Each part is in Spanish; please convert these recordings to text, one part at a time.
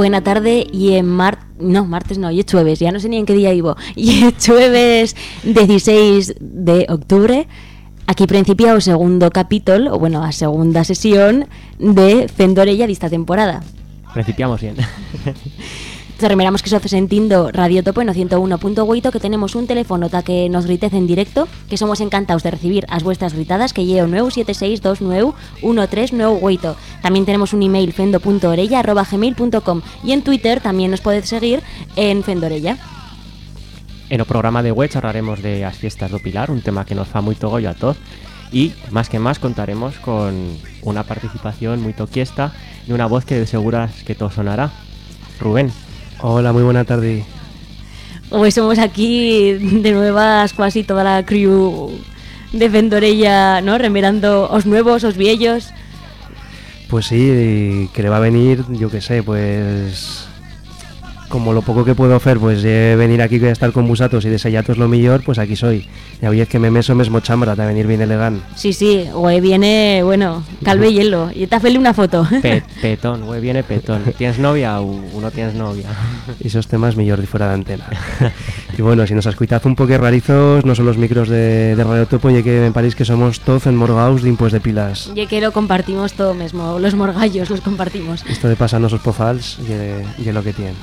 buena tarde y en mar no, martes no, y es jueves, ya no sé ni en qué día vivo. Y es jueves 16 de octubre. Aquí principia o segundo capítulo, o bueno, a segunda sesión de Fendorella de esta temporada. Principiamos bien. Te remeramos que se hace sentindo Radio Topo en 101.8 que tenemos un teléfono ta que nos gritez en directo, que somos encantados de recibir as vuestras gritadas que llevo 976291398. También tenemos un email fendo.orella@gmail.com y en Twitter también nos podéis seguir en Fendorella. En el programa de web charlaremos de las fiestas do Pilar, un tema que nos fa muy togollo a todos. Y más que más contaremos con una participación muy toquiesta y una voz que de seguras que todo sonará. Rubén. Hola, muy buena tarde. Hoy somos aquí de nuevas casi toda la crew de Fendorella, ¿no? Remirando os nuevos, os viejos. Pues sí, que le va a venir, yo qué sé, pues como lo poco que puedo hacer, pues de venir aquí a estar con vosotros y desearos lo mejor, pues aquí soy. Y hoy es que me meso mesmo chambra, de venir bien elegante. Sí, sí, güey, viene, bueno, calve y hielo. Y te hacerle una foto. Pe- petón, güey, viene petón. ¿Tienes novia o no tienes novia? Y esos temas mejor de fuera de antena. y bueno, si nos escuchad un poco rarizos, no son los micros de, de Radio Topo, y que me parece que somos todos enmorgados de impuestos de pilas. Y que lo compartimos todo mismo, los morgallos los compartimos. Esto de pasarnos los pofals y, y lo que tienen.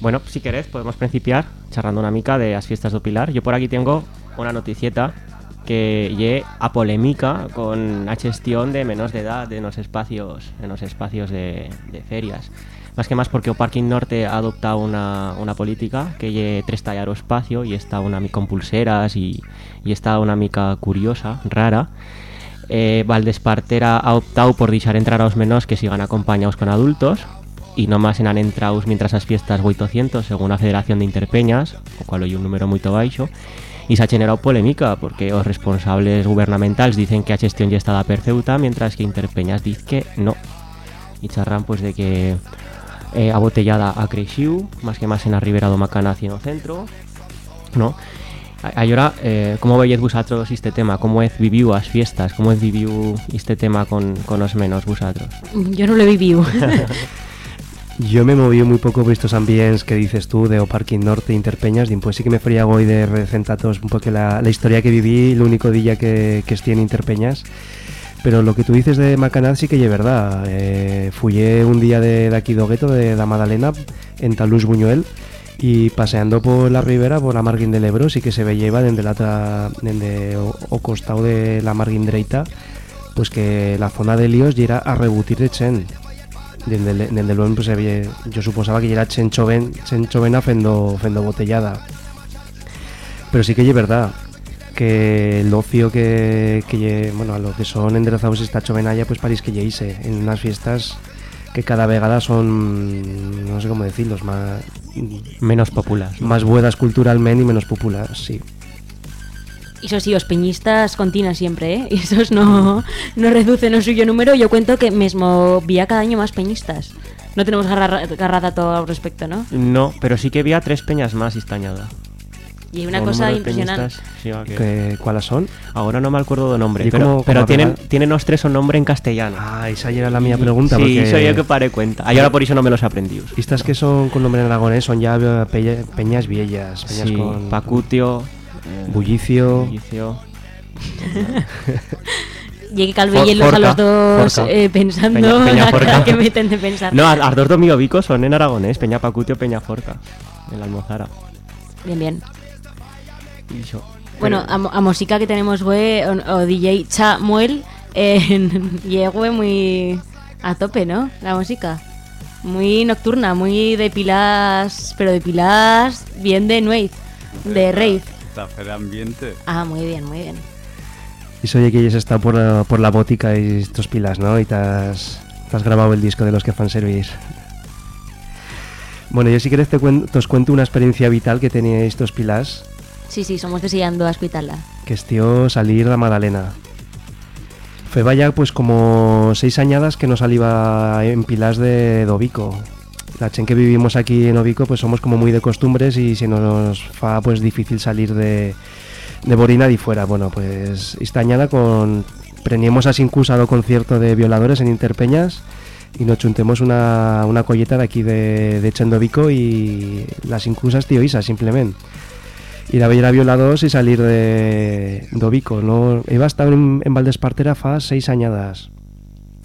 Bueno, si queréis podemos principiar charlando una mica de las fiestas do Pilar. Yo por aquí tengo una noticieta que lle a polémica con la gestión de menos de edad en los espacios en los espacios de, de ferias. Más que más porque o Parking Norte ha adoptado una, una política que lle tres tallar o espacio y está una mica con pulseras y, y está una mica curiosa, rara. Eh, Valdespartera ha optado por dejar entrar a los menores que sigan acompañados con adultos y no más en han entrado mientras las fiestas 800 según la Federación de Interpeñas, o cual hay un número muy baixo, y se ha generado polémica porque los responsables gubernamentales dicen que a gestión ya está perceuta, mientras que Interpeñas dice que no. Y charran pues de que eh, a botellada ha crecido, más que más en la ribera do en el centro, no? A- Ahora, eh, ¿cómo veis vosotros este tema? ¿Cómo es vivido las fiestas? ¿Cómo es vivido este tema con, con los menos vosotros? Yo no lo he vivido. Yo me moví muy poco por estos ambientes que dices tú de O Parking Norte Interpeñas, pues sí que me fría hoy de recentatos un poco la, la historia que viví, el único día que, que estoy en Interpeñas. Pero lo que tú dices de Macanaz sí que es verdad. Eh, fullé un día de, de aquí do de la Madalena, en Talús Buñuel, y paseando por la ribera, por la margen del Ebro, sí que se veía desde la desde o, o costado de la margen derecha, pues que la zona de líos era a rebutir de chen. Desde luego pues, había- yo suposaba que ya era chen choven, chen chovena fendo, fendo botellada. Pero sí que es verdad que el ocio que, que lle- bueno, a lo que son enderezados esta chovenalla, pues parece que ya hice en unas fiestas que cada vegada son, no sé cómo decirlos, más, Menos populares. más buenas culturalmente y menos populares, sí. Eso sí, os peñistas continúan siempre, ¿eh? Y esos no, no reducen el suyo número. Yo cuento que mismo vía cada año más peñistas. No tenemos garra, garrada todo al respecto, ¿no? No, pero sí que había tres peñas más estañada. Y hay una cosa impresionante. Que, ¿Cuáles son? Ahora no me acuerdo de nombre, ¿Y pero, cómo- pero cómo tienen, pegar? tienen los tres un nombre en castellano. Ah, esa ya era la mía pregunta. sí, porque eso yo que paré cuenta. Ah, y ahora por eso no me los he aprendido. Estas que son con nombre en aragonés son ya eh, pe- peñas viejas, peñas Sí, con Pacutio, bullicio. Bullicio. Llegué Calvellelos a los dos eh, pensando Peña- Peña la cara Forca. que meten de pensar. No, a- as dos domingos son en aragonés, Peña Pacutio, Peña Forca, en la Almozara. Bien, bien. Y yo- Bueno, pero- a, música que tenemos, güey, o, o DJ Chamuel, en llegue muy a tope, ¿no? La música. Muy nocturna, muy de pilas, pero de pilas bien de nuez, de rave. De ambiente. Ah, muy bien, muy bien. Y soy que ya está por, la- por la botica y estos pilas, ¿no? Y te has, te has grabado el disco de los que fan servir. Bueno, yo si quieres te, cuen- te os cuento una experiencia vital que tenía estos pilas, Sí, sí, somos deseando a escucharla. que es tío salir la Madalena. Fue vaya pues como seis añadas que no salía en pilas de Dovico. La chen que vivimos aquí en Ovico pues somos como muy de costumbres y se nos fa pues difícil salir de, de Borina de fuera. Bueno, pues esta añada con preniemos así incusado concierto de violadores en Interpeñas y nos chuntemos una, una colleta de aquí de, de Chendovico y las incusas tío Isa simplemente. Ir a ver a violados y salir de Dovico no iba a estar en, en Valdespartera fa seis añadas.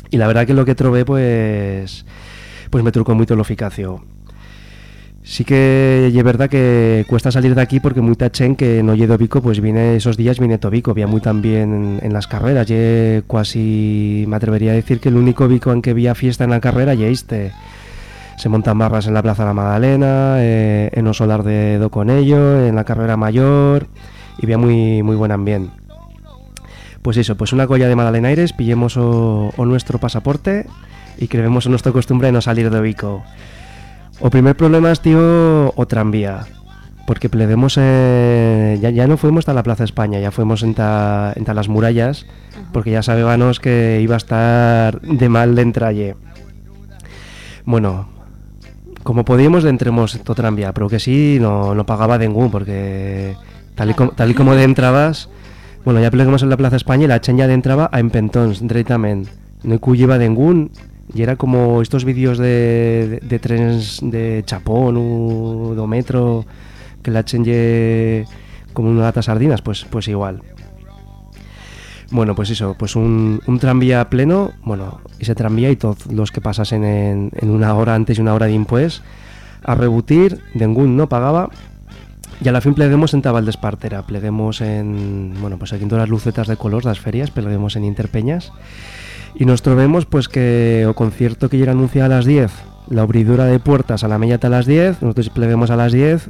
Y la verdad que lo que trové pues pues me trucó mucho lo eficacio Sí que es verdad que cuesta salir de aquí porque muy chen que no lledo Vico, pues viene esos días viene Tobico, había muy también en, en las carreras, ye casi me atrevería a decir que el único Vico en que había fiesta en la carrera ye este. Se montan barras en la Plaza de la Magdalena, eh, en el solar de Do con ello, en la carrera mayor y había muy muy buen ambiente. Pues eso, pues una colla de Magdalena Aires, pillemos o nuestro pasaporte y creemos en nuestra costumbre de no salir de Vico. O primer problema es, tío, o tranvía. Porque pledemos, eh, ya, ya no fuimos hasta la Plaza España, ya fuimos entre las murallas, porque ya sabíamos que iba a estar de mal de entralle. Bueno, como podíamos, entremos to tranvía, pero que sí, no, no pagaba ningún, porque tal y, com, tal y como de entrabas, bueno, ya plegamos en la Plaza España y la chen ya de entraba a Empentons, directamente. No lleva ningún y era como estos vídeos de, de, de trenes de Chapón o do metro que la chenye como una lata sardinas, pues, pues igual. Bueno, pues eso, pues un, tranvía pleno, bueno, ese tranvía y todos los que pasasen en, una hora antes y una hora de impuestos a rebutir, ningún no pagaba y a la fin pleguemos en Tabaldespartera, pleguemos en, bueno, pues aquí en todas las lucetas de color las ferias, pleguemos en Interpeñas y nos trovemos pues que o concierto que llega anunciado a las 10 la abridura de puertas a la media a las 10 nosotros pleguemos a las 10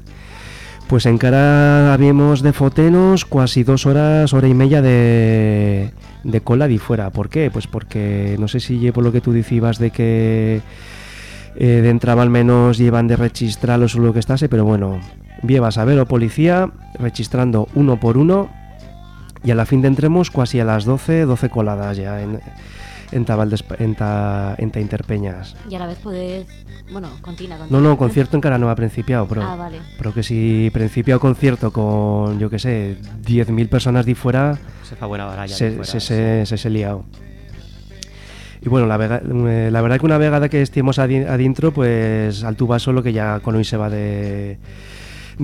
pues en cara habíamos de fotenos casi dos horas, hora y media de, de cola de fuera. ¿Por qué? Pues porque no sé si llevo lo que tú decías de que eh, de entraba al menos llevan de registrarlos o lo que estase, pero bueno, llevas a ver o policía registrando uno por uno y a la fin de entremos casi a las 12, 12 coladas ya en Tabaldes, en, ta, en ta Interpeñas. Y a la vez podés... Bueno, continua, No, continua. no, concierto encara no ha principiado, pero, Ah, vale. pero que si principia o concierto con, yo que sé, 10.000 personas de fuera, Se fa buena baralla. de se, fuera, se, sí. se, se, se liado. Y bueno, la, vega, eh, la verdad que una vegada que estemos adentro, pues al tu vaso lo que ya con hoy se va de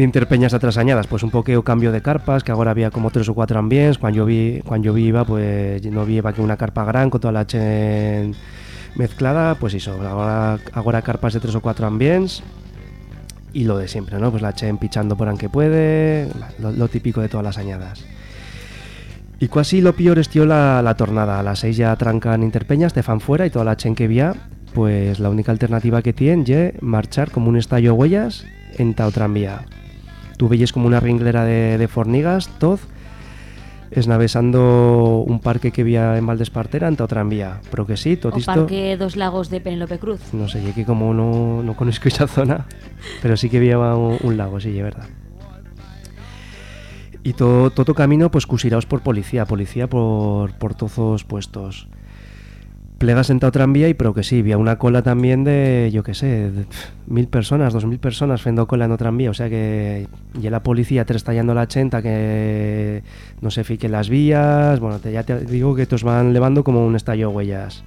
interpeñas atrasañadas, pues un poqueo cambio de carpas, que ahora había como tres o cuatro ambientes, cuando yo vi, cuando yo vi iba, pues no vi que una carpa gran con toda la chen mezclada, pues eso, ahora, carpas de tres o cuatro ambientes y lo de siempre, ¿no? Pues la chen pichando por aunque puede, lo, típico de todas las añadas. Y casi lo peor es, tío, la, la tornada. A las 6 ya trancan Interpeñas, te fan fuera y toda la chen que vía, pues la única alternativa que tienen es marchar como un estallo huellas en ta otra. Tú veis como una ringlera de, de fornigas, todo, esnavesando un parque que había en Valdespartera en ta otra vía. Pero que sí, todo O. Parque Dos Lagos de Penélope Cruz. No sé, que como no, no conozco esa zona, pero sí que había un, un lago, sí, es verdad. Y todo, todo camino, pues cusiraos por policía, policía por, por todos puestos. Plegas en ta otra vía y pero que sí, había una cola también de, yo qué sé, de, mil personas, dos mil personas fendo cola en otra vía, o sea que y la policía te está yendo la chenta que no se fiquen las vías, bueno, te, ya te digo que te os van levando como un estallo huellas.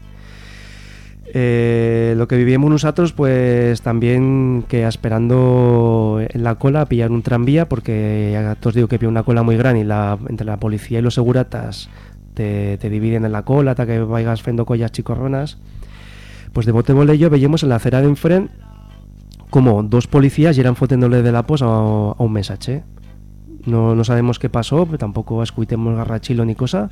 Eh, lo que vivíamos nosotros, pues también que esperando en la cola a pillar un tranvía, porque ya os digo que había una cola muy grande y entre la policía y los seguratas te, dividen en la cola hasta que vayas fendo collas chicorronas. Pues de bote bolello veíamos en la acera de enfrente como dos policías eran foténdole de la pos a, un mesache. No, no sabemos qué pasó, tampoco escuitemos garrachilo ni cosa.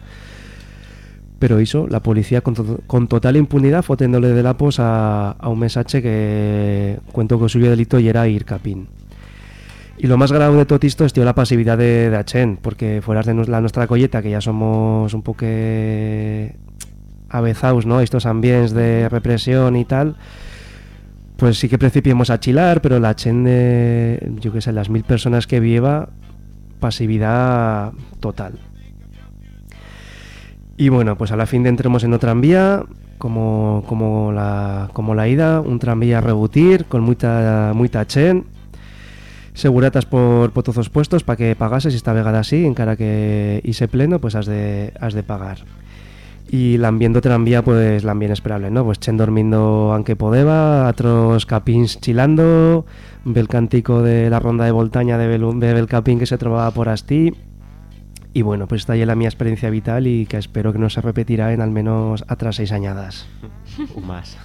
Pero hizo la policía con, con total impunidad foténdole de la pos a, un mesache que cuento que suyo delito y era ir capín. Y lo más grave de todo esto es tío, la pasividad de, de porque fuera de la nuestra colleta, que ya somos un poco avezados, ¿no? Estos ambientes de represión y tal, pues sí que principiemos a chilar, pero la Achen de, yo qué sé, las mil personas que viva, pasividad total. Y bueno, pues a la fin de entremos en otra tranvía, como, como, la, como la ida, un tranvía a rebutir, con mucha, mucha chen, seguratas por, por puestos para que pagases, si está vegada así, en cara que hice pleno, pues has de, has de pagar. Y l'ambient tranvía, pues l'ambient esperable, ¿no? Pues Chen dormindo aunque podeba, otros capins chilando, el cántico de la ronda de Voltaña de Bel, de que se trovaba por Asti. Y bueno, pues está ahí la mi experiencia vital y que espero que no se repetirá en al menos atrás seis añadas. O más.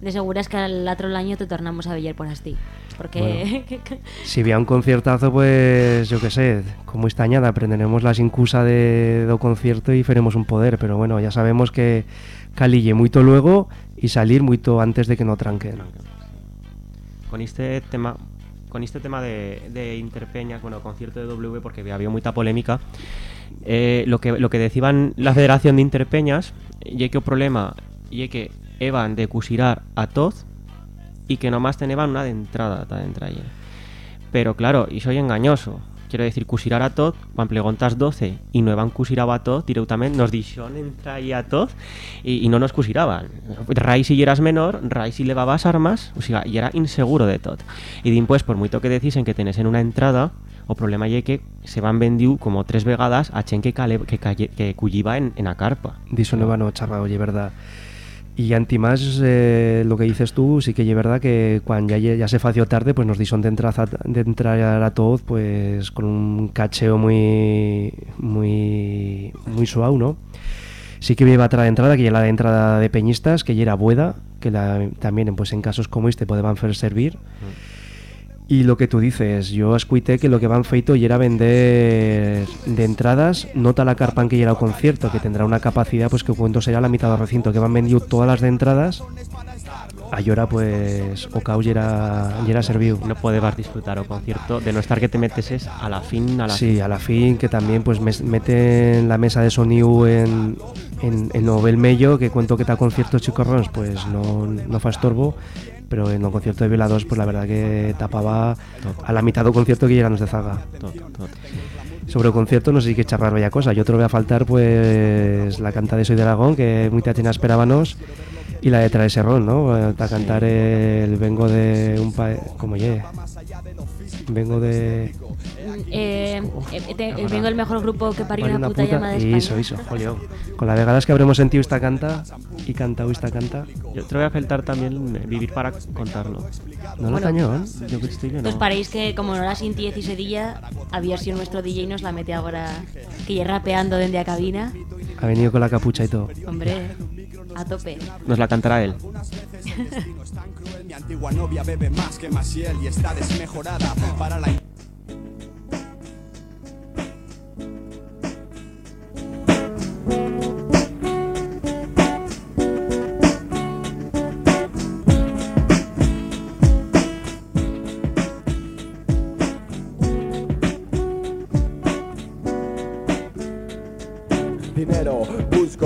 De seguro es que al otro año te tornamos a ver por Asti. Porque... si había un conciertazo, pues yo qué sé, como esta añada aprenderemos la sincusa de, do concierto y faremos un poder, pero bueno, ya sabemos que calille mucho luego y salir mucho antes de que no tranquen. Con este tema con este tema de, de Interpeñas, bueno, concierto de W, porque había mucha polémica, eh, lo, que, lo que decían la Federación de Interpeñas, y que el problema, y que evan de cusirar a todos y que nomás tenían una de entrada ta entrada. Pero claro, y soy engañoso. Quiero decir, cusirar a tot, cuando preguntas 12 y no evan cusiraba a tot, directamente nos dixon entrar a tot y, no nos cusiraban. Rai si eras menor, Rai si levabas armas, o sea, y era inseguro de tot. Y después, por mucho que decisen que tenés en una entrada, o problema es que se van vendido como tres vegadas a chen que, cale, que, en, en a carpa. Diso no van a charrar, oye, verdad. Y antimás, eh, lo que dices tú, sí que es verdad que cuando ya, se fació tarde, pues nos dison de entrar a, de entrar a todos pues con un cacheo muy muy muy suave, ¿no? Sí que iba otra entrada, que ya la de entrada de peñistas, que ya era bueda, que la, también pues en casos como este podían hacer servir. Mm. Y lo que tú dices, yo escuité que lo que van feito y era vender de entradas, nota la carpa que llega al concierto, que tendrá una capacidad pues que cuento será la mitad del recinto, que van vendido todas las de entradas, ahora pues o cau era, era servido. No podebas disfrutar o concierto de no estar que te metes es a la fin, a la Sí, a la fin, que también pues meten la mesa de sonido en, en, en Nobel Mello, que cuento que está conciertos chicorrons, pues no, no fa estorbo, pero en el concierto de Vila 2 pues la verdad que tapaba a la mitad del concierto que llegamos de Zaga. Sobre el concierto no sé si que charrar bella cosa. Yo otro voy a faltar pues la canta de Soy de Aragón, que muy tatina esperábamos, y la de Trae Serrón, ¿no? Para cantar el Vengo de un país... como ye? Vengo de... Eh, eh, te, eh, vengo el mejor grupo que parió una, una puta, puta llama de España. Eso, eso, jolio. Con la vegadas que habremos sentido esta canta y cantado esta canta. Yo te voy a faltar también eh, vivir para contarlo. ¿No lo cañón? Yo que estoy Entonces paréis que como no la sinti y ese día, había sido nuestro DJ y nos la mete ahora que ya rapeando desde la cabina. Ha venido con la capucha y todo. Hombre, a tope. Nos la cantará él. Mi antigua novia bebe más que Maciel y está desmejorada para la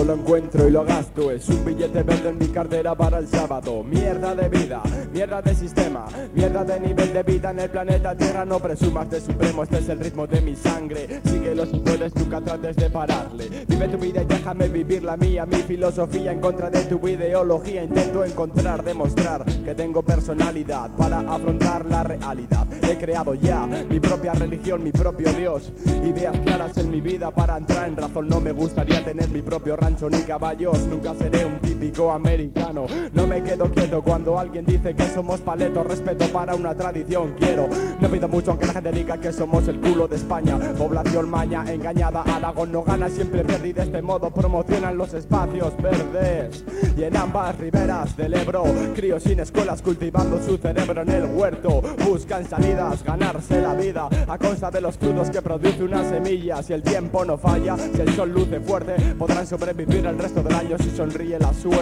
Lo encuentro y lo gasto. Es un billete verde en mi cartera para el sábado. Mierda de vida, mierda de sistema Mierda de nivel de vida en el planeta Tierra. No presumas de supremo, este es el ritmo de mi sangre. Síguelo si puedes, nunca trates de pararle. Vive tu vida y déjame vivir la mía. Mi filosofía en contra de tu ideología. Intento encontrar, demostrar que tengo personalidad Para afrontar la realidad. He creado ya mi propia religión, mi propio Dios. Ideas claras en mi vida para entrar en razón. No me gustaría tener mi propio rancho ni caballos Nunca seré un americano. No me quedo quieto cuando alguien dice que somos paletos. Respeto para una tradición quiero. No pido mucho aunque la gente diga que somos el culo de España. Población maña engañada Aragón no gana siempre pierde de este modo promocionan los espacios verdes. Y en ambas riberas del Ebro Críos sin escuelas cultivando su cerebro en el huerto. Buscan salidas, ganarse la vida. A costa de los frutos que produce una semilla. Si el tiempo no falla, si el sol luce fuerte Podrán sobrevivir el resto del año. Si sonríe la suerte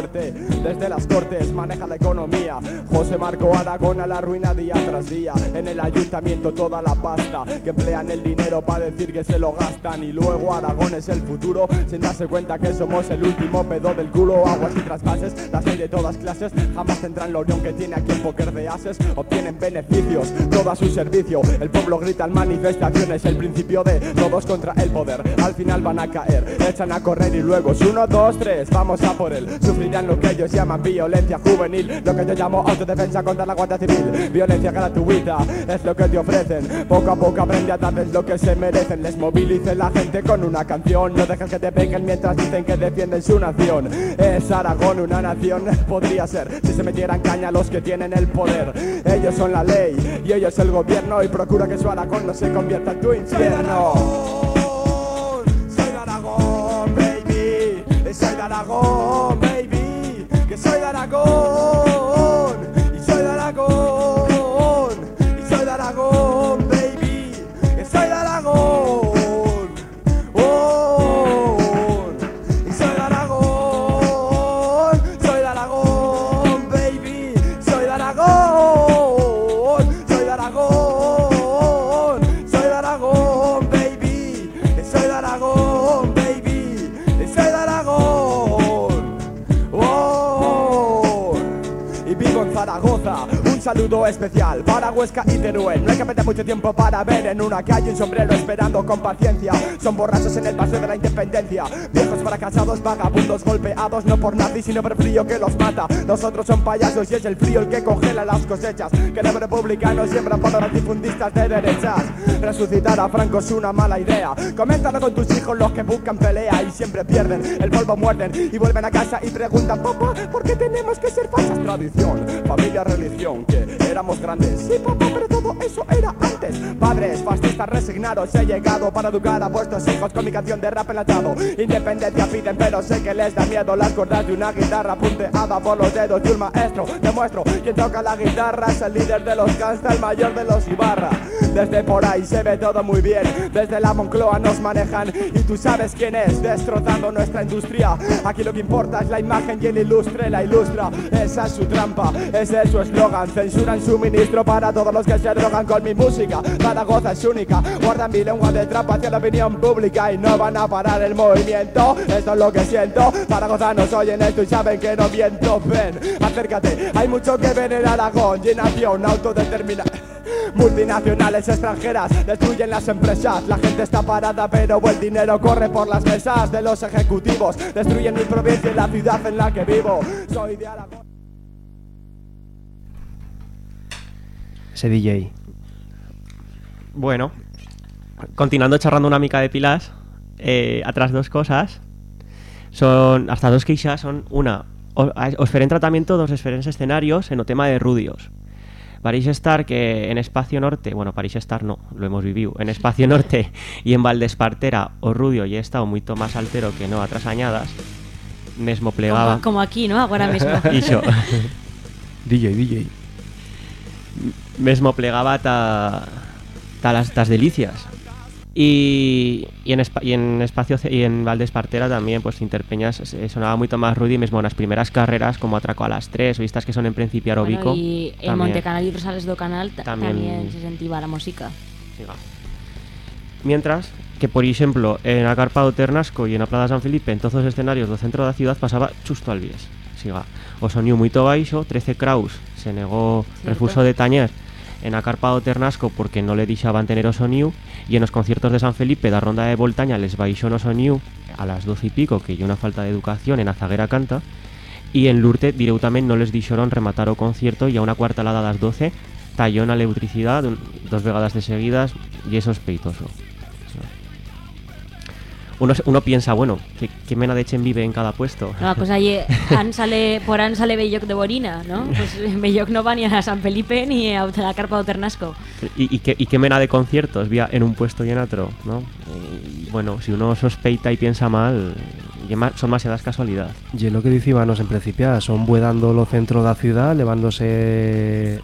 Desde las cortes maneja la economía. José Marco Aragón a la ruina día tras día. En el ayuntamiento toda la pasta. Que emplean el dinero para decir que se lo gastan. Y luego Aragón es el futuro Sin darse cuenta que somos el último pedo del culo. Aguas y traspases, las hay de todas clases. Jamás tendrán la unión que tiene aquí en Poker de Ases. Obtienen beneficios, todo a su servicio. El pueblo grita en manifestaciones El principio de todos contra el poder. Al final van a caer, echan a correr y luego uno, dos, tres, vamos a por él. Sufrirán lo que ellos llaman violencia juvenil, lo que yo llamo autodefensa contra la Guardia Civil. Violencia gratuita es lo que te ofrecen. Poco a poco aprende a darles lo que se merecen. Les movilice la gente con una canción. No dejes que te peguen mientras dicen que defienden su nación. Es Aragón una nación, podría ser si se metieran caña los que tienen el poder. Ellos son la ley y ellos el gobierno y procura que su Aragón no se convierta en tu infierno. Soy de Aragón, baby. Soy de Aragón, soy Aragón. Saludo especial para Huesca y Teruel. No hay que perder mucho tiempo para ver en una calle un sombrero esperando con paciencia. Son borrachos en el paseo de la independencia. Viejos fracasados, vagabundos golpeados, no por nadie, sino por frío que los mata. Nosotros son payasos y es el frío el que congela las cosechas. Que los republicanos siembran para difundistas de derechas. Resucitar a Franco es una mala idea. Coméntalo con tus hijos, los que buscan pelea y siempre pierden. El polvo muerden y vuelven a casa y preguntan, papá, ¿por qué tenemos que ser falsas? Tradición, familia, religión, que éramos grandes. Sí, papá, pero todo eso era antes. Padres, fascistas resignados, he llegado para educar a vuestros hijos con mi canción de rap enlatado. Independencia piden, pero sé que les da miedo las cuerdas de una guitarra punteada por los dedos de un maestro. Demuestro, quien toca la guitarra es el líder de los gangsta, el mayor de los Ibarra. Desde por ahí se ve todo muy bien, desde la Moncloa nos manejan y tú sabes quién es, destrozando nuestra industria. Aquí lo que importa es la imagen y el ilustre la ilustra. Esa es su trampa, ese es su eslogan. Censuran suministro para todos los que se drogan con mi música. Zaragoza es única, guardan mi lengua de trampa hacia la opinión pública y no van a parar el movimiento. Esto es lo que siento. Zaragozanos oyen esto y saben que no miento. Ven, acércate, hay mucho que ver en Aragón. Y nación autodeterminada. Multinacionales extranjeras destruyen las empresas. La gente está parada, pero el dinero corre por las mesas de los ejecutivos. Destruyen mi provincia y la ciudad en la que vivo. Soy de Aragón. Ese DJ. Bueno, continuando charrando una mica de pilas, eh, atrás dos cosas. Son, hasta dos queixas son una, os feren tratamiento dos diferentes escenarios en o tema de rudios. París estar que en Espacio Norte, bueno, París estar no, lo hemos vivido, en Espacio Norte y en Valdespartera o Rudio y he estado mucho más altero que no otras añadas, mesmo plegaba. Como, como aquí, ¿no? Ahora mismo. DJ, DJ. mesmo plegaba ta, ta las tas delicias. Y, y, en, y en espacio y en Valdespartera también, pues Interpeñas eh, sonaba mucho más rudy, mismo en las primeras carreras, como Atraco a las 3, o estas que son en principio aeróbico. Bueno, y en. Montecanal y Rosales do Canal ta- También- también, se sentía la música. Mientras que, por ejemplo, en a Carpa do Ternasco y en a Plaza San Felipe, en todos los escenarios del centro da ciudad pasaba justo al vies. Siga. O soniu muy baixo, 13 Kraus se negó Cierto. refuso de Tañer en a Carpa do Ternasco porque no le dixaban tener o soniu y en los conciertos de San Felipe da ronda de Voltaña les baixó no soniu a las 12 y pico que hay una falta de educación en a Zaguera Canta y en Lurte directamente no les dixeron rematar o concierto y a una cuarta lada a las 12 talló na electricidad dun- dos vegadas de seguidas y es sospeitoso. Uno, uno piensa, bueno, ¿qué, qué mena de chen vive en cada puesto? No, pues ahí han sale, por ahí sale Belloc de Borina, ¿no? Pues Belloc no va ni a San Felipe ni a la Carpa de Ternasco. ¿Y, y qué, y qué mena de conciertos vía en un puesto y en otro? ¿no? Y, bueno, si uno sospeita y piensa mal, son demasiadas casualidades. Y lo que dicíamos en principio, son buedando lo centro da ciudad, levándose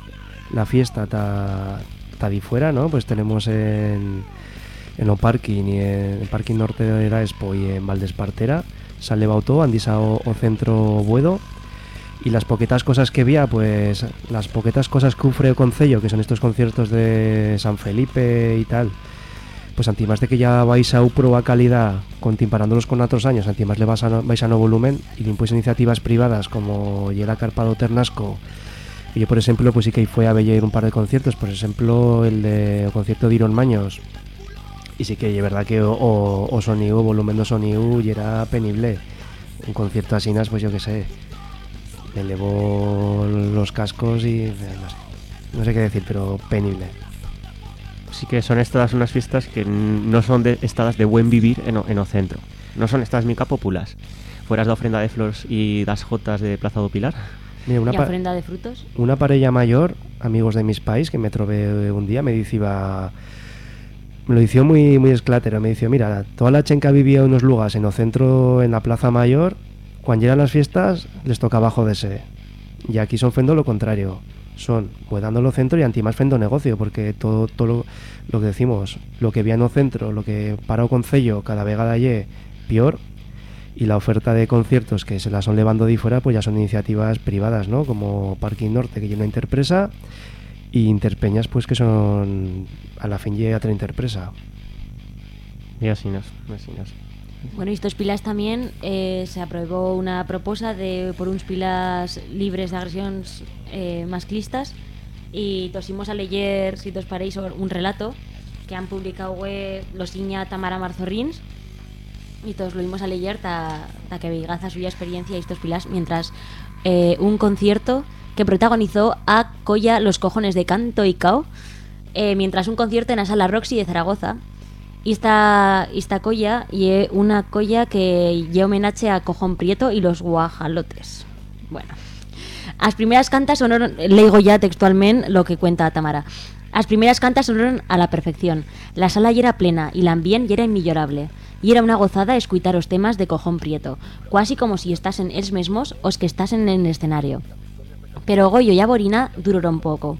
la fiesta ta, ta di fuera, ¿no? Pues tenemos en, en o parking y en el parking norte de la Expo y en Valdespartera, todo, han disado o centro buedo. Y las poquetas cosas que había, pues las poquetas cosas que ufre o Concello, que son estos conciertos de San Felipe y tal, pues antimás de que ya vais a UPRO a calidad, comparándolos con otros años, antimás le vais a no, volumen y después iniciativas privadas como Yera Carpado Ternasco, que yo por ejemplo pues sí que fue a ver un par de conciertos, por ejemplo el de o concierto de Iron Maños, y sí que es verdad que o, o, o sonido, volumen de sonido y era penible. Un concierto así, pues yo que sé, Me elevó los cascos y eh, no sé, no sé qué decir, pero penible. Sí que son estas unas fiestas que no son de, estadas de buen vivir en, en o centro. No son estas mica populares. Fueras de ofrenda de flores y das jotas de Plaza do Pilar. Mira, una, ¿Y ofrenda de frutos? una parella mayor, amigos de mis pais, que me trobé un día, me decía... Me lo dició muy, muy esclatero. Me dijo, mira, toda la chenca vivía en unos lugares en el centro, en la Plaza Mayor, cuando llegan las fiestas, les tocaba joderse. Y aquí son fendo lo contrario. Son dando lo centro y antimás fendo negocio, porque todo, todo lo, que decimos, lo que el centro, lo que paró concello cada vegada allí, peor. Y la oferta de conciertos que se la son levando de fuera, pues ya son iniciativas privadas, ¿no? Como Parking Norte, que es una interpresa, y Interpeñas, pues que son a la fin y otra interpresa. Y así nos, así nos. Bueno, y estos pilas también eh, se aprobó una propuesta de por uns pilas libres de agresiones eh, masclistas y tosimos a leer, si os paréis, un relato que han publicado web los Iña Tamara Marzorrins y todos lo vimos a leer ta, ta que veigaza suya experiencia y estos pilas mientras eh, un concierto que protagonizó a Colla Los Cojones de Canto y Cao eh, mientras un concierto en la sala Roxy de Zaragoza y esta, esta colla y una colla que lle homenaje a Cojón Prieto y los guajalotes. Bueno, las primeras cantas sonaron, leigo ya textualmente lo que cuenta Tamara. Las primeras cantas sonaron a la perfección. La sala ya era plena y el ambiente ya era inmillorable. Y era una gozada escuchar los temas de Cojón Prieto, casi como si estasen els mesmos os que estasen en el escenario. Pero Goyo y Aborina duraron poco.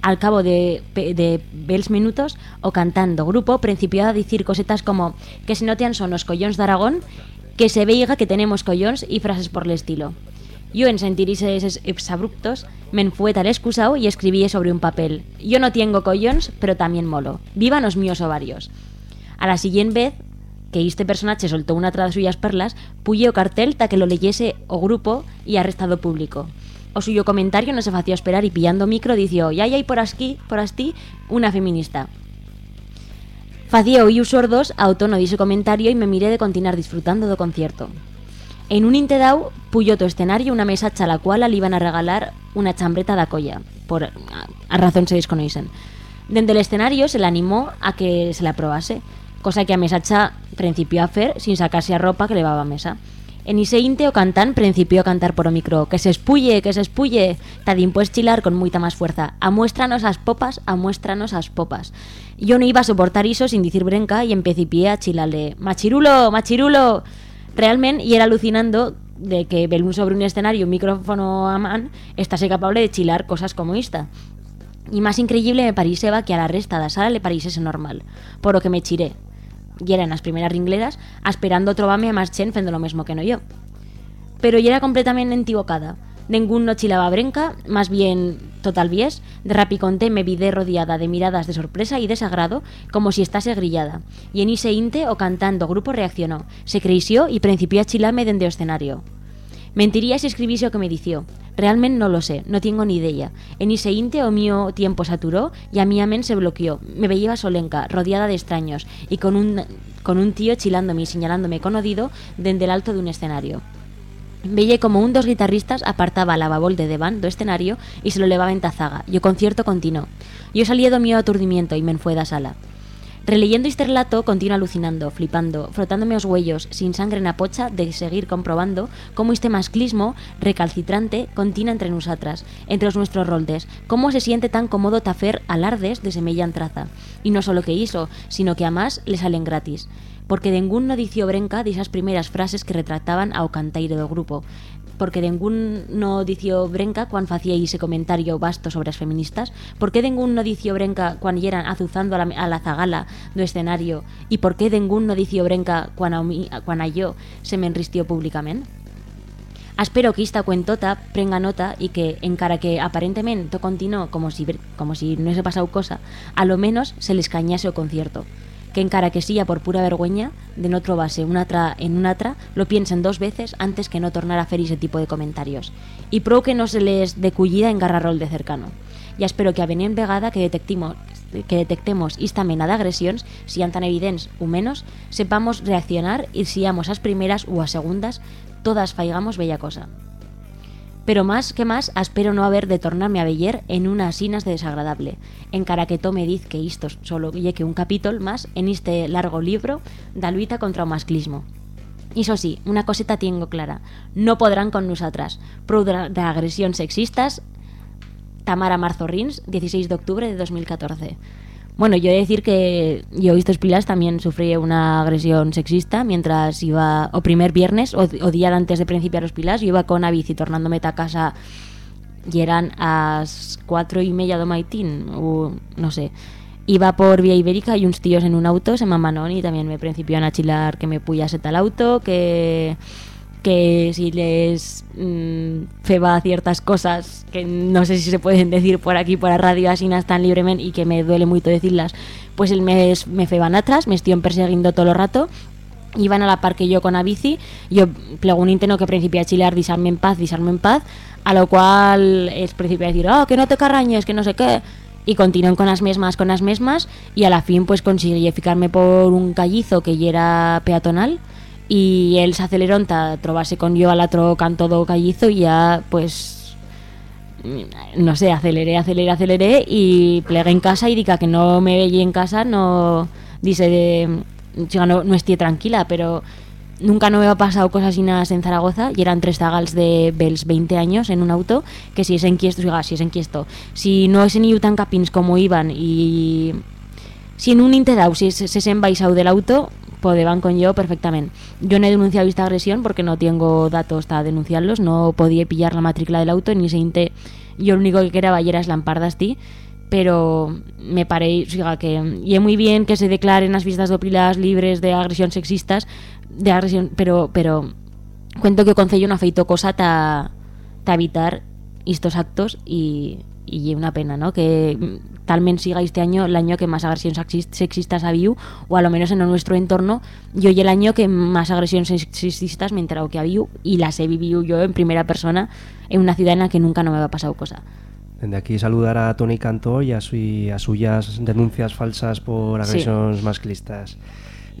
Al cabo de, de bels minutos, o cantando grupo, principió a decir cosetas como que se notean son los collons de Aragón, que se veiga que tenemos collons y frases por el estilo. Yo, en sentir esos exabruptos, me enfué tal excusado y escribí sobre un papel. Yo no tengo collons, pero también molo. Vivan los míos ovarios. A la siguiente vez que este personaje soltó una de suyas perlas, puye cartel ta que lo leyese o grupo y arrestado público. O suyo comentario no se hacía esperar y pillando micro dició, ya hay por aquí, por asti, una feminista. Facía oíu sordos a tono dice comentario y me miré de continuar disfrutando do concierto. En un intedau puyo to escenario una mesacha a la cual le iban a regalar una chambreta da colla, por a, razón se desconocen. Dende el escenario se le animó a que se la probase, cosa que a mesacha principió a hacer sin sacarse a ropa que levaba a mesa. En ese inte o cantán principió a cantar por o micro, que se espulle, que se espulle, tadín pues chilar con muita más fuerza, amuéstranos as popas, amuéstranos as popas. Yo no iba a soportar eso sin decir brenca y empecipié a chilarle, machirulo, machirulo, realmente y era alucinando de que Belún sobre un escenario, un micrófono a man, estase capable de chilar cosas como esta. Y más increíble me pareceba que a la resta da sala le pareciese normal, por lo que me chiré. Y eran las primeras ringleras, esperando trobame a marchen fendo lo mismo que no yo. Pero yo era completamente equivocada. Ningún no chilaba brenca, más bien total vies. De rapiconté me vidé rodeada de miradas de sorpresa y desagrado, como si estase grillada. Y en ese inte o cantando grupo reaccionó, se creició y principió a chilarme dende o escenario. Mentiría si escribiese o que me dició. Realmente no lo sé, no tengo ni idea. En ese inte o mío tiempo saturó y a mi amen se bloqueó. Me veía solenca, rodeada de extraños y con un, con un tío chilándome y señalándome con odido dende el alto de un escenario. Veía como un dos guitarristas apartaba la babol de devan do escenario y se lo levaba en tazaga. Y o concierto continuó. Yo salí do mío aturdimiento y me enfue da sala. Releyendo este relato, continuo alucinando, flipando, frotándome os huellos, sin sangre na pocha, de seguir comprobando cómo este masclismo recalcitrante continua entre nosotras, entre os nuestros roldes, cómo se siente tan cómodo tafer alardes de semellan traza. Y no solo que hizo, sino que además le salen gratis. Porque ningún no dició brenca de esas primeras frases que retrataban ao cantaire do grupo, porque ningún no dició Brenca cuando facía ese comentario vasto sobre as feministas? Por que ningún no dició Brenca cuando eran azuzando a la, a la zagala do escenario? E por que ningún no dició Brenca cuando a, yo se me enristió públicamente? Espero que esta cuentota prenga nota y que, encara que aparentemente to continuó como si, como si no se pasado cosa, a lo menos se les cañase o concierto que encara que silla por pura vergüenza de no trobase una en una tra, lo piensen dos veces antes que no tornar a hacer ese tipo de comentarios. Y pro que no se les decullida en garrarrol de cercano. Ya espero que a venir vegada que detectemos que detectemos esta mena de agresiones, si han tan evidentes o menos, sepamos reaccionar y siamos as primeras o as segundas, todas faigamos bella cosa. Pero más que más, espero no haber de tornarme a veyer en unas sinas de desagradable. Encara que tome diz que isto solo llegue un capítulo más en este largo libro da luita contra o masclismo. Iso sí, una coseta tengo clara. No podrán con nosotras. Prou de, agresións sexistas. Tamara Marzorrins, 16 de octubre de 2014. Bueno, yo he de decir que yo estos pilas también sufrí una agresión sexista mientras iba, o primer viernes, o, día antes de principiar los pilas, yo iba con a bici tornándome a casa y eran a las cuatro y media de maitín, o no sé. Iba por vía ibérica y unos tíos en un auto se mamaron y también me principiaron a chilar que me puyase tal auto, que que si les mmm, feba ciertas cosas que no sé si se pueden decir por aquí por la radio así tan libremente y que me duele mucho decirlas pues el mes me feban atrás me estoy persiguiendo todo el rato. Iban a la par que yo con la bici yo plego un intento que principia a chilar disarme en paz disarme en paz a lo cual es principio a decir oh que no te carrañes que no sé qué y continúan con las mismas con las mismas y a la fin pues conseguí ficarme por un callizo que ya era peatonal y él se aceleró a trobarse con yo al otro canto do callizo y ya pues no sé, aceleré, aceleré, aceleré y plegué en casa y diga que no me veía en casa, no dice no, no estoy tranquila, pero nunca no me ha pasado cosas así nada en Zaragoza y eran tres zagals de Bells 20 años en un auto que si es enquiesto, si es enquiesto, si no es en tan capins como iban y si en un intedau si se, se, del auto podían con yo perfectamente. Yo no he denunciado esta agresión porque no tengo datos para denunciarlos, no podía pillar la matrícula del auto ni se inte. Yo lo único que quería era eslampardas ti, pero me parece o que y es muy bien que se declaren las vistas dopilas libres de agresión sexistas, de agresión, pero pero cuento que o Concello no feito cosa ta, ta evitar estos actos y y una pena, ¿no? Que talmente siga este año el año que más agresiones sexistas ha habido, o a lo menos en nuestro entorno, yo y el año que más agresiones sexistas me he enterado que ha habido y las he vivido yo en primera persona en una ciudad en la que nunca no me ha pasado cosa. Desde aquí saludar a Tony Cantó y a, su, a suyas denuncias falsas por agresiones sí. masclistas.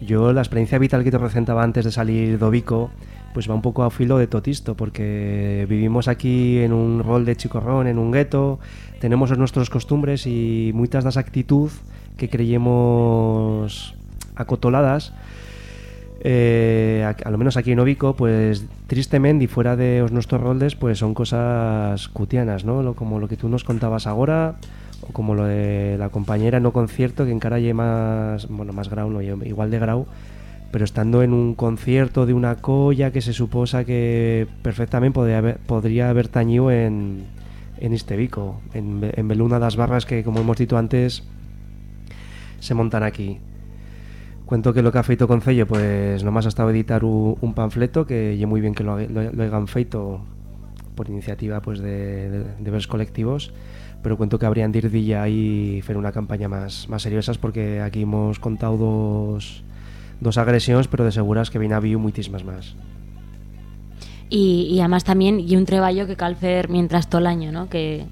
Yo la experiencia vital que te presentaba antes de salir do Vico pues va un poco a filo de totisto, porque vivimos aquí en un rol de chicorrón, en un gueto, tenemos nuestras costumbres y muchas das actitud que creyemos acotoladas, eh, a, lo menos aquí en Ovico, pues tristemente y fuera de nuestros roles, pues son cosas cutianas, ¿no? Como lo que tú nos contabas ahora, o como lo de la compañera no concierto, que encaralle más, bueno, más grau, no, igual de grau, pero estando en un concierto de una colla que se suposa que perfectamente podría haber, podría haber tañido en, en este bico, en, en Beluna das Barras que como hemos dicho antes se montan aquí. Cuento que lo que ha feito Concello pues nomás ha estado editar un, panfleto que lle muy bien que lo, lo, hayan feito por iniciativa pues de, de, vers colectivos pero cuento que habrían de ir día y hacer una campaña más, más seriosas porque aquí hemos contado dos dos agresiones, pero de seguras que viene a habido muchísimas más. Y, y además también y un treballo que cal fer mientras todo el año, ¿no? Que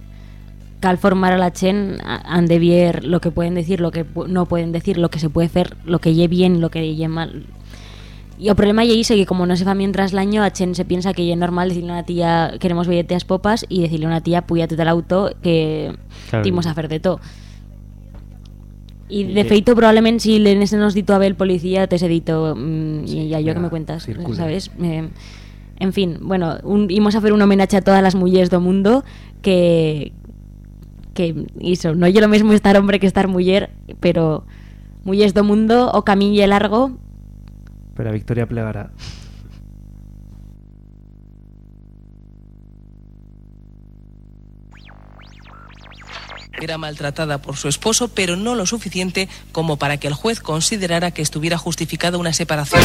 cal formar a la chen han de ver lo que pueden decir, lo que no pueden decir, lo que se puede hacer, lo que lle bien, lo que lle mal. Y el problema es que como no se va mientras el año, a Chen se piensa que es normal decirle a una tía queremos billeteas popas y decirle a una tía púyate del auto que claro. timos a hacer de todo. Y de feito probablemente si le nos dito a ver el policía te se dito mmm, sí, y ya yo que me cuentas, circula. sabes? Eh, en fin, bueno, un, íbamos a hacer un homenaje a todas las mujeres do mundo que que iso, no yo lo mismo estar hombre que estar mujer, pero mujeres do mundo o camino largo. Pero Victoria plegará. Era maltratada por su esposo, pero no lo suficiente como para que el juez considerara que estuviera justificada una separación.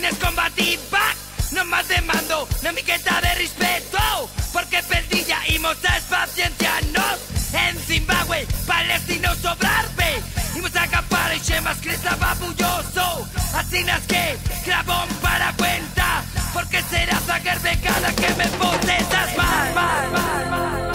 Es combatir back No más de mando, una miqueta de respeto Porque perdilla y mostras paciencia no En Zimbabue, palestino sobrarbe Y mucha capara y chemas cresta babulloso Así nas que, clavón para cuenta Porque será sacar cada que me potesas mal, mal, mal, mal.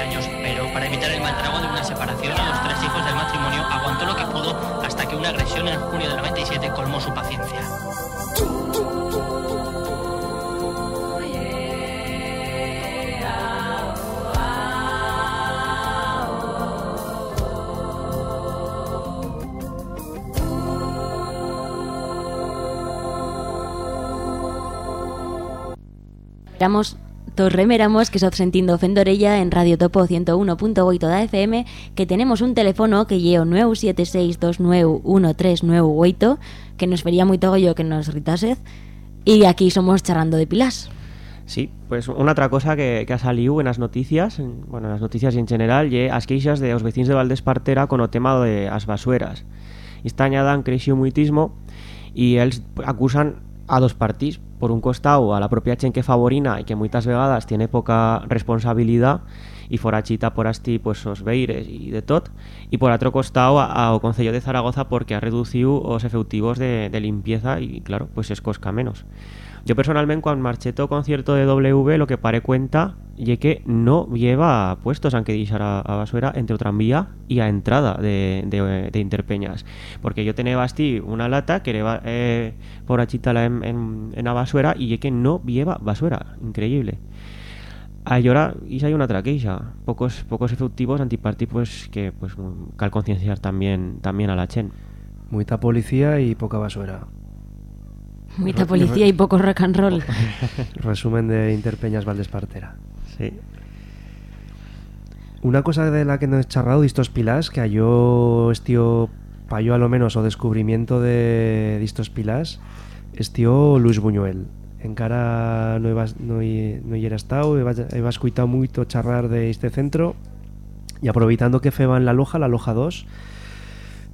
años, pero para evitar el mal trago de una separación a los tres hijos del matrimonio, aguantó lo que pudo hasta que una agresión en junio del 97 colmó su paciencia. Éramos Torremeramos, que estás sentindo Fendorella en Radio Topo 101.8 da FM, que tenemos un teléfono que llevo 976291398, que nos vería muy yo que nos ritasez, y aquí somos charrando de pilas. Sí, pues una otra cosa que, que ha salido en las noticias, en, bueno, en las noticias en general, y as queixas de los vecinos de Valdespartera con o tema de as basueras. Esta añada han crecido muitismo y ellos acusan a dos partís. Por un costado, a la propia chen que favorina y que muchas vegadas tiene poca responsabilidad y forachita por asti pues os veires y de tot y por otro costado ao Concello de Zaragoza porque ha reducido os efectivos de, de limpieza y claro, pues es cosca menos. Yo personalmente cuando marché todo concierto de W lo que paré cuenta y que no lleva puestos aunque deixar a, a basuera entre o tranvía y a entrada de, de, Interpeñas. Porque yo tenía basti una lata que era eh, por achítala en, en, en a basuera y que no lleva basuera increíble. Ahí ahora y hay una traqueja pocos pocos efectivos antiparti pues que pues cal concienciar también también a la chen. Muita policía y poca basura. Mucha policía y poco rock and roll. Resumen de Interpeñas Valdespartera. sí Una cosa de la que no he charrado de estos pilás, que yo estío, pa yo a lo menos, o descubrimiento de, estos pilás, estío Luis Buñuel. Encara no ibas, no, no era estado, he, escuitado mucho charrar de este centro, y aprovechando que feba en la loja, la loja 2,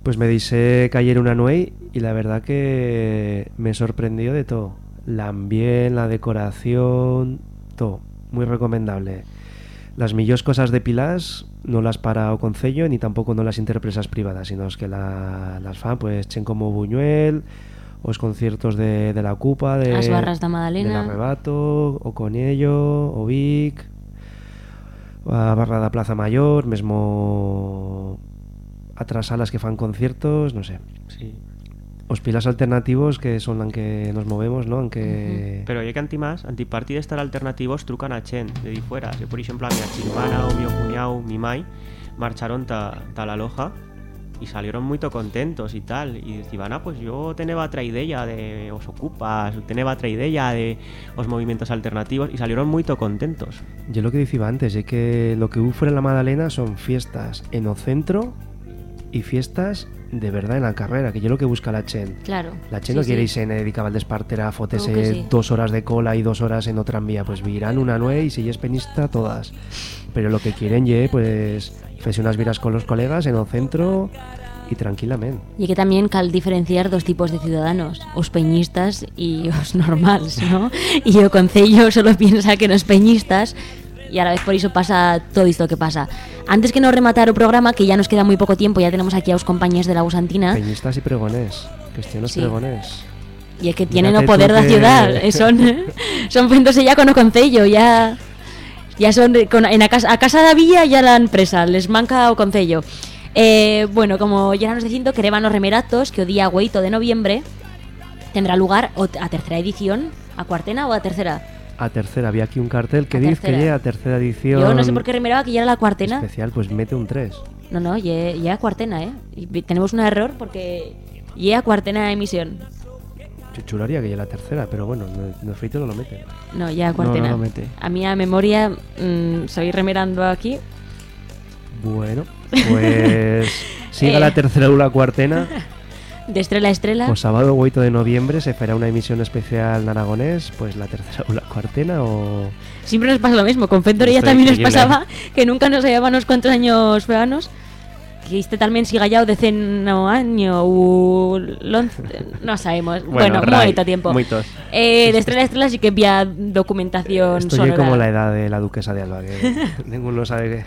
pues me dice que ayer una nuey y la verdad que me sorprendió de todo. La ambiente, la decoración, todo. Muy recomendable. Las millós cosas de Pilás no las para o Concello ni tampoco no las interpresas privadas, sino es que la, las fan pues chen como Buñuel, os conciertos de, de la Cupa, de, As barras da Madalena. del Arrebato, o Conello, o Vic, a barra da Plaza Mayor, mesmo otras salas que fan conciertos, no sé. sí Os pilas alternativos que son en que nos movemos, ¿no? En que... Pero ya que antimás, antiparti de estar alternativos trucan a Chen de di fuera. Yo, por ejemplo, a mi achilmana o mi cuñado, mi mai, marcharon ta, ta la loja y salieron muy contentos y tal. Y decían, ah, pues yo tenía otra idea de os ocupas, tenía otra idea de los movimientos alternativos y salieron muy contentos. Yo lo que decía antes es que lo que hubo fuera en la Madalena son fiestas en o centro y fiestas de verdad en la carrera, que yo lo que busca la Chen. Claro. La Chen Sí, no quiere sí. irse en Edica Valdespartera que sí. dos horas de cola y dos horas en otra vía. Pues virán una nueve y si es penista, todas. Pero lo que quieren ye, pues, fese unas viras con los colegas en o centro y tranquilamente. Y que también cal diferenciar dos tipos de ciudadanos, os peñistas y os normales, ¿no? Y o Concello solo piensa que nos peñistas y a la vez por eso pasa todo esto que pasa. Antes que no rematar o programa, que ya nos queda muy poco tiempo, ya tenemos aquí a los compañeros de la Gusantina, Peñistas y pregonés. Cristianos Sí. pregonés. y es que tienen o Mírate poder tú da que- ciudad, eh, son son pentos ya con o Concello, ya ya son con, en a casa, a casa da villa ya la empresa, les manca o Concello. Eh, bueno, como ya nos diciendo, quereban los remeratos que o día 8 de noviembre tendrá lugar o- a tercera edición, a cuartena o a tercera. A tercera, había aquí un cartel que A dice que llega a tercera edición. Yo no sé por qué remeraba que ya era la cuartena. Especial, pues mete un 3. No, no, ya, ya cuartena, ¿eh? Y tenemos un error porque ya cuartena de emisión. Chuchularía que ya la tercera, pero bueno, no, frito no lo mete. No, ya cuartena. no lo mete. A mí a memoria, mm, soy remerando aquí. Bueno, pues siga Eh. la tercera o la cuartena. De estrella a estrella. O sábado 8 de noviembre se fará una emisión especial en aragonés, pues la tercera o la cuartena o... Siempre nos pasa lo mismo. Con Fendor ya también nos increíble. pasaba que nunca nos llevaban unos cuantos años feanos. Que este también siga ya de ceno año l'once, no sabemos. Bueno, Rai, bonito tiempo. moitos. Eh, de estrella a estrella sí que había documentación Estoy sonora. como la edad de la duquesa de Alba, que ninguno sabe que...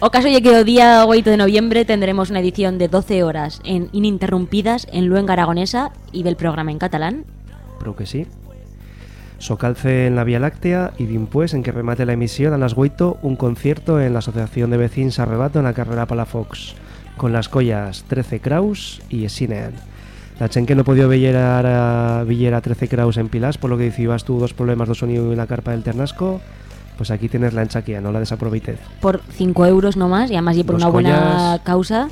O caso ya que el día 8 de noviembre tendremos una edición de 12 horas en ininterrumpidas en luenga aragonesa y del programa en catalán. Creo que sí. Socalce en la Vía Láctea y dimpués en que remate la emisión a las 8 un concierto en la Asociación de Vecins Arrebato en la carrera Palafox con las collas 13 Kraus y Sinean. La chen que no podía ver a, a 13 Kraus en Pilas, por lo que decías tú dos problemas de sonido en la carpa del Ternasco, pues aquí tienes la enchaquia, no la desaproveitez. Por 5 euros nomás y además y por una buena causa.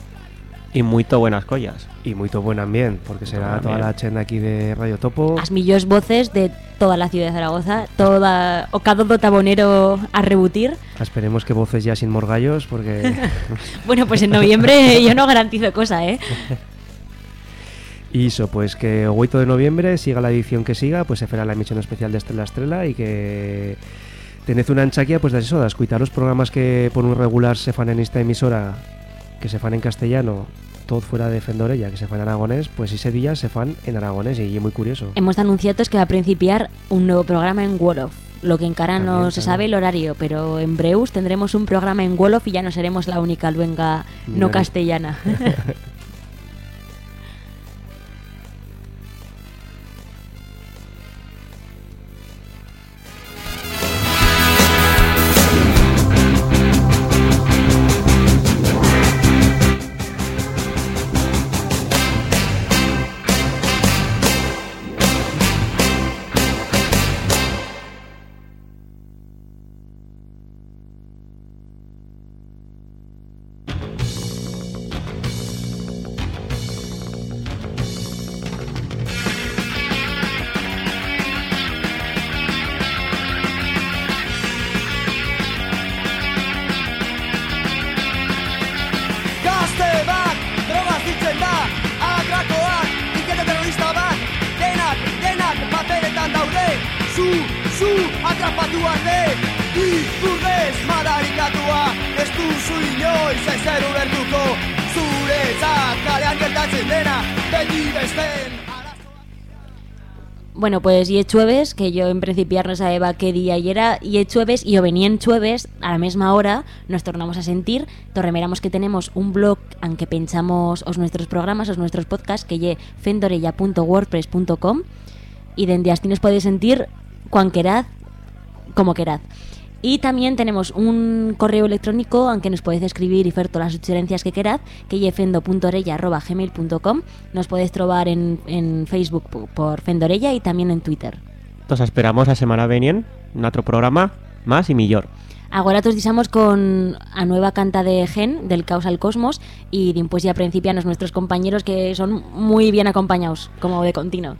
Y muito buenas collas. Y muy buen ambiente, porque será toda la chen de aquí de Radio Topo. Las millores voces de toda la ciudad de Zaragoza, toda o cada do tabonero a rebutir. Esperemos que voces ya sin morgallos, porque... Bueno, pues en noviembre yo no garantizo cosa, ¿eh? Y eso, pues que o 8 de noviembre, siga la edición que siga, pues se fará la emisión especial de Estrella Estrella y que tened una enchaquia, pues de eso, de escuchar los programas que por un regular se fan en esta emisora, que se fan en castellano, todo fuera de Fendorella, que se fan en aragonés, pues ese día se fan en aragonés y es muy curioso. Hemos anunciado que va a principiar un nuevo programa en Wolof. Lo que en cara no se sabe el horario, pero en Breus tendremos un programa en Wolof y ya no seremos la única luenga no Mira. castellana. Bueno, pues y jueves, que yo en principiar no sabía qué día y era, y jueves, y o venía en jueves, a la misma hora, nos tornamos a sentir, torremeramos que tenemos un blog en que pensamos os nuestros programas, os nuestros podcasts, que ye fendorella.wordpress.com, y dende así nos podéis sentir cuan querad, como querad. Y también tenemos un correo electrónico en que nos podéis escribir y hacer todas las sugerencias que querad, que ye fendo.orella.gmail.com. Nos podéis trobar en, en Facebook po- por Fendorella y también en Twitter. Entonces esperamos a semana venien un otro programa más y millor. Ahora os disamos con a nueva canta de Gen del Caos al Cosmos y después ya principian nuestros compañeros que son muy bien acompañados, como de continuo.